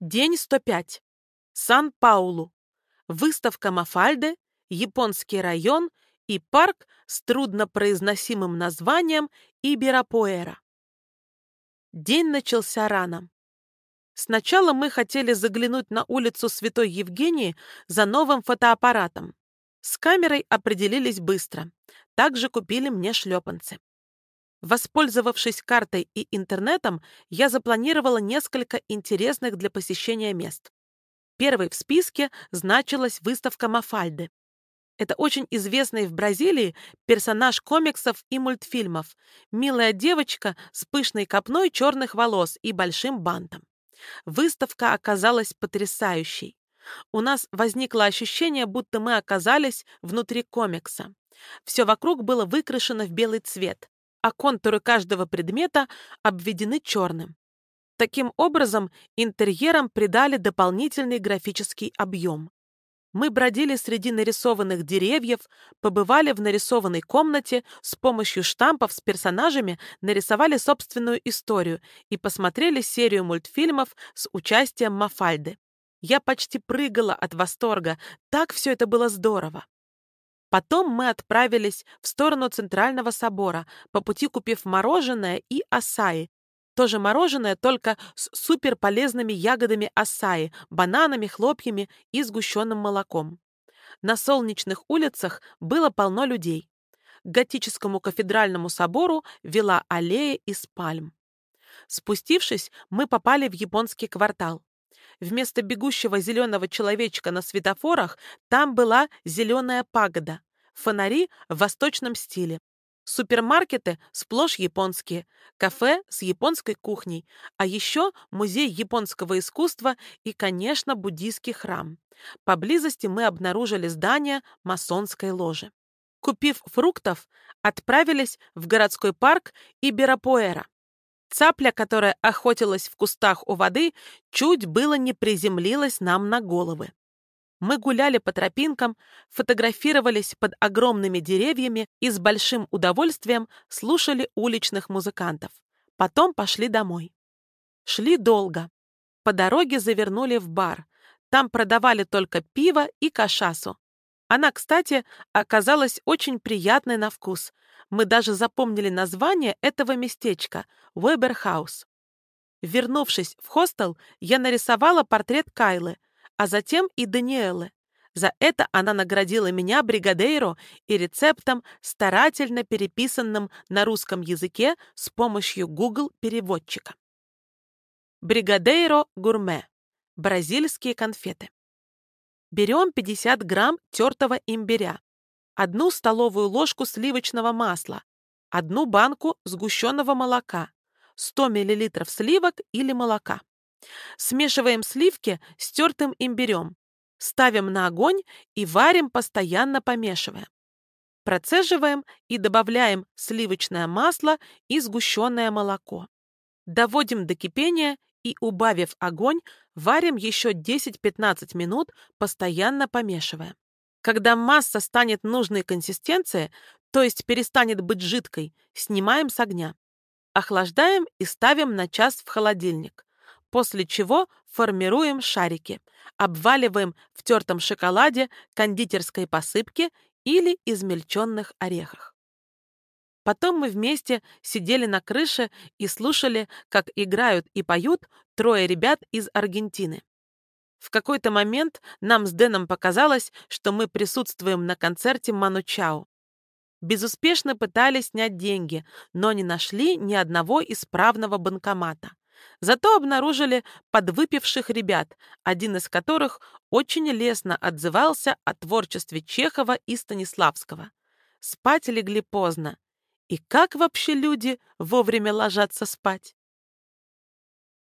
День 105. Сан-Паулу. Выставка Мафальде, японский район и парк с труднопроизносимым названием Иберапуэра. День начался рано. Сначала мы хотели заглянуть на улицу Святой Евгении за новым фотоаппаратом. С камерой определились быстро. Также купили мне шлепанцы. Воспользовавшись картой и интернетом, я запланировала несколько интересных для посещения мест. Первой в списке значилась выставка Мафальды. Это очень известный в Бразилии персонаж комиксов и мультфильмов. Милая девочка с пышной копной черных волос и большим бантом. Выставка оказалась потрясающей. У нас возникло ощущение, будто мы оказались внутри комикса. Все вокруг было выкрашено в белый цвет а контуры каждого предмета обведены черным. Таким образом, интерьерам придали дополнительный графический объем. Мы бродили среди нарисованных деревьев, побывали в нарисованной комнате, с помощью штампов с персонажами нарисовали собственную историю и посмотрели серию мультфильмов с участием Мафальды. Я почти прыгала от восторга, так все это было здорово. Потом мы отправились в сторону Центрального собора, по пути купив мороженое и асаи. Тоже мороженое, только с суперполезными ягодами асаи, бананами, хлопьями и сгущенным молоком. На солнечных улицах было полно людей. К готическому кафедральному собору вела аллея из пальм. Спустившись, мы попали в японский квартал. Вместо бегущего зеленого человечка на светофорах там была зеленая пагода. Фонари в восточном стиле. Супермаркеты сплошь японские, кафе с японской кухней, а еще музей японского искусства и, конечно, буддийский храм. Поблизости мы обнаружили здание масонской ложи. Купив фруктов, отправились в городской парк Иберапуэра. Цапля, которая охотилась в кустах у воды, чуть было не приземлилась нам на головы. Мы гуляли по тропинкам, фотографировались под огромными деревьями и с большим удовольствием слушали уличных музыкантов. Потом пошли домой. Шли долго. По дороге завернули в бар. Там продавали только пиво и кашасу. Она, кстати, оказалась очень приятной на вкус. Мы даже запомнили название этого местечка — Веберхаус. Вернувшись в хостел, я нарисовала портрет Кайлы, а затем и Даниэлы. За это она наградила меня бригадейро и рецептом, старательно переписанным на русском языке с помощью Google-переводчика. Бригадейро гурме. Бразильские конфеты. Берем 50 грамм тертого имбиря, одну столовую ложку сливочного масла, одну банку сгущенного молока, 100 мл сливок или молока. Смешиваем сливки с тертым имбирем, ставим на огонь и варим, постоянно помешивая. Процеживаем и добавляем сливочное масло и сгущенное молоко. Доводим до кипения и, убавив огонь, варим еще 10-15 минут, постоянно помешивая. Когда масса станет нужной консистенции, то есть перестанет быть жидкой, снимаем с огня. Охлаждаем и ставим на час в холодильник. После чего формируем шарики, обваливаем в тертом шоколаде, кондитерской посыпке или измельченных орехах. Потом мы вместе сидели на крыше и слушали, как играют и поют трое ребят из Аргентины. В какой-то момент нам с Дэном показалось, что мы присутствуем на концерте Ману Чао. Безуспешно пытались снять деньги, но не нашли ни одного исправного банкомата. Зато обнаружили подвыпивших ребят, один из которых очень лестно отзывался о творчестве Чехова и Станиславского. Спать легли поздно. И как вообще люди вовремя ложатся спать?